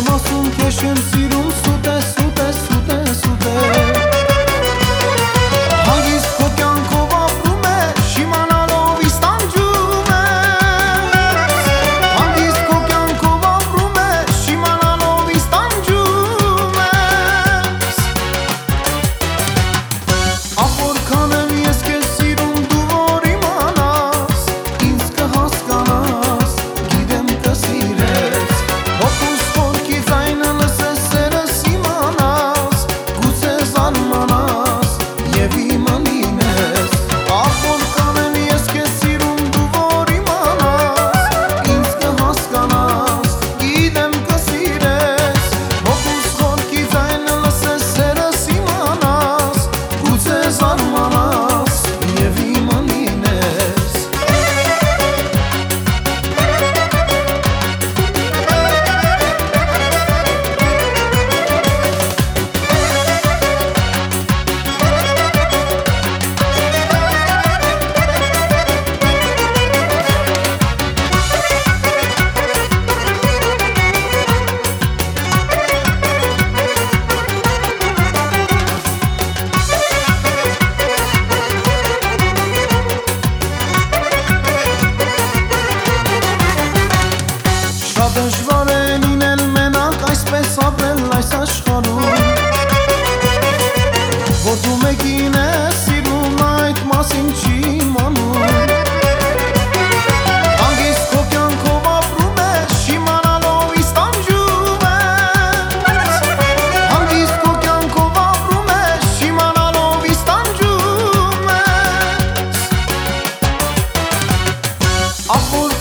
masum köşüm աշխարում Որ դու մեկին ես սիրում այդ մասին չի իմանում Անգիստ քո կյանքով ապրում ես շիմանալով իստանջում ես Անգիստ քո կյանքով ապրում ես շիմանալով իստանջում ես Ապոր